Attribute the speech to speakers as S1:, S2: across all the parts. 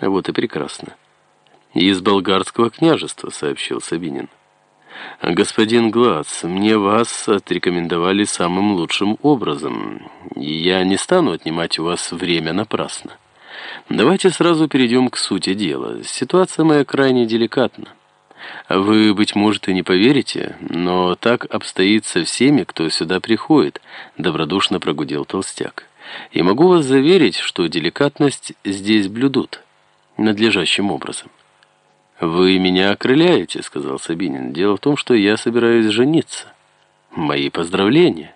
S1: Вот и прекрасно. «Из болгарского княжества», — сообщил Сабинин. «Господин Глац, мне вас отрекомендовали самым лучшим образом. Я не стану отнимать у вас время напрасно. Давайте сразу перейдем к сути дела. Ситуация моя крайне деликатна. Вы, быть может, и не поверите, но так обстоит со всеми, кто сюда приходит», — добродушно прогудел толстяк. «И могу вас заверить, что деликатность здесь блюдут надлежащим образом». «Вы меня окрыляете», — сказал Сабинин. «Дело в том, что я собираюсь жениться. Мои поздравления».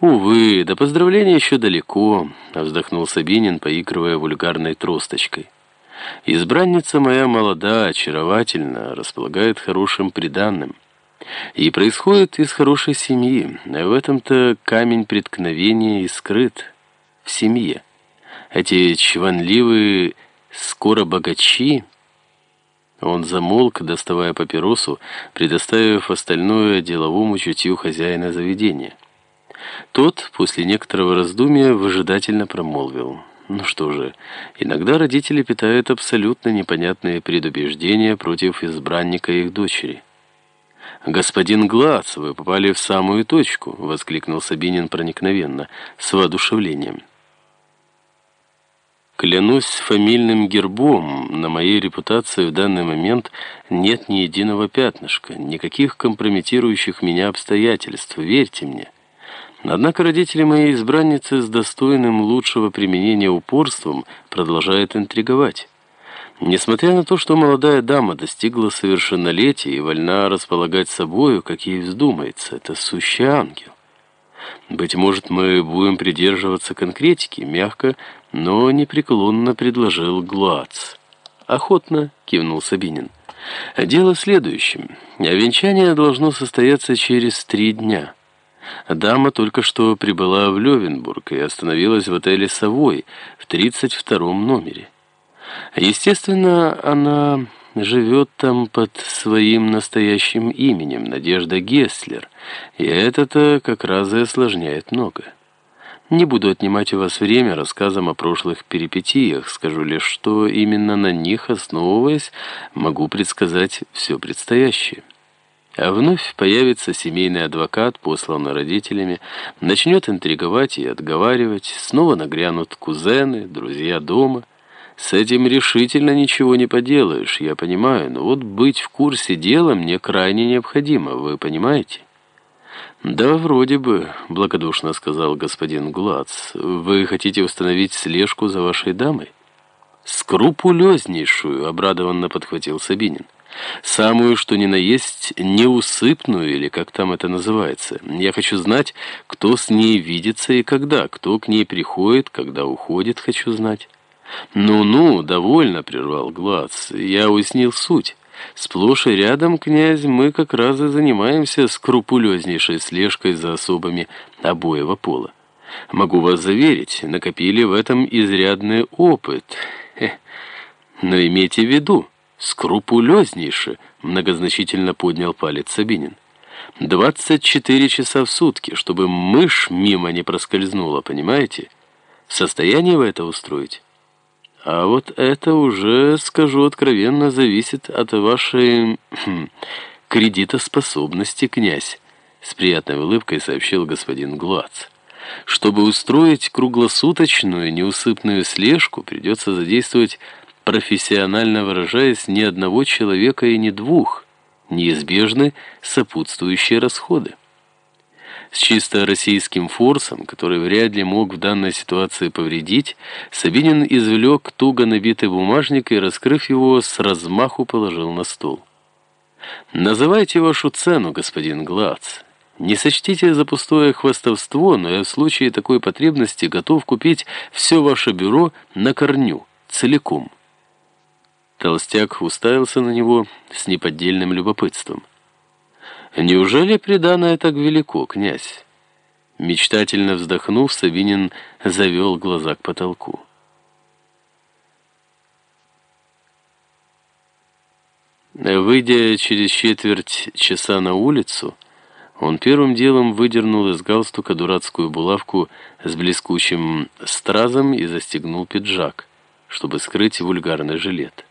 S1: «Увы, до поздравления еще далеко», — вздохнул Сабинин, поигрывая вульгарной тросточкой. «Избранница моя молода, очаровательна, располагает хорошим приданным. И происходит из хорошей семьи. В этом-то камень преткновения и скрыт. В семье. Эти чванливые скоро богачи...» Он замолк, доставая папиросу, предоставив остальное деловому чутью хозяина заведения. Тот, после некоторого раздумья, выжидательно промолвил. Ну что же, иногда родители питают абсолютно непонятные предубеждения против избранника их дочери. «Господин Глац, вы попали в самую точку!» — воскликнул Сабинин проникновенно, с воодушевлением. Клянусь фамильным гербом, на моей репутации в данный момент нет ни единого пятнышка, никаких компрометирующих меня обстоятельств, верьте мне. Однако родители моей избранницы с достойным лучшего применения упорством продолжают интриговать. Несмотря на то, что молодая дама достигла совершеннолетия и вольна располагать собою, как ей вздумается, это сущий ангел. Быть может, мы будем придерживаться конкретики, мягко, но непреклонно предложил Глац. «Охотно», — кивнул Сабинин. «Дело в следующем. Венчание должно состояться через три дня». Дама только что прибыла в Левенбург и остановилась в отеле «Совой» в 32-м номере. Естественно, она живет там под своим настоящим именем, Надежда Гесслер, и это-то как раз и осложняет многое. Не буду отнимать у вас время рассказом о прошлых перипетиях, скажу лишь, что именно на них, основываясь, могу предсказать все предстоящее. А вновь появится семейный адвокат, посланный родителями, начнет интриговать и отговаривать, снова нагрянут кузены, друзья дома. С этим решительно ничего не поделаешь, я понимаю, но вот быть в курсе дела мне крайне необходимо, вы понимаете? «Да, вроде бы», — благодушно сказал господин Глац. «Вы хотите установить слежку за вашей дамой?» «Скрупулезнейшую», — обрадованно подхватил Сабинин. «Самую, что ни на есть, неусыпную, или как там это называется. Я хочу знать, кто с ней видится и когда, кто к ней приходит, когда уходит, хочу знать». «Ну-ну, довольно», — прервал Глац. «Я уяснил суть». Сплошь и рядом, князь, мы как раз и занимаемся скрупулезнейшей слежкой за особами обоего пола. Могу вас заверить, накопили в этом изрядный опыт. Но имейте в виду, скрупулезнейше, многозначительно поднял палец Сабинин. 24 часа в сутки, чтобы мышь мимо не проскользнула, понимаете? В состоянии вы это устроить? А вот это уже, скажу откровенно, зависит от вашей хм, кредитоспособности, князь, с приятной улыбкой сообщил господин Глац. Чтобы устроить круглосуточную неусыпную слежку, придется задействовать, профессионально выражаясь, ни одного человека и ни двух, неизбежны сопутствующие расходы. С чисто российским форсом, который вряд ли мог в данной ситуации повредить, Сабинин извлек туго набитый бумажник и, раскрыв его, с размаху положил на стол. «Называйте вашу цену, господин Глац. Не сочтите за пустое хвастовство, но я в случае такой потребности готов купить все ваше бюро на корню, целиком». Толстяк уставился на него с неподдельным любопытством. «Неужели преданное так велико, князь?» Мечтательно вздохнув, Сабинин завел глаза к потолку. Выйдя через четверть часа на улицу, он первым делом выдернул из галстука дурацкую булавку с блескучим стразом и застегнул пиджак, чтобы скрыть вульгарный жилет.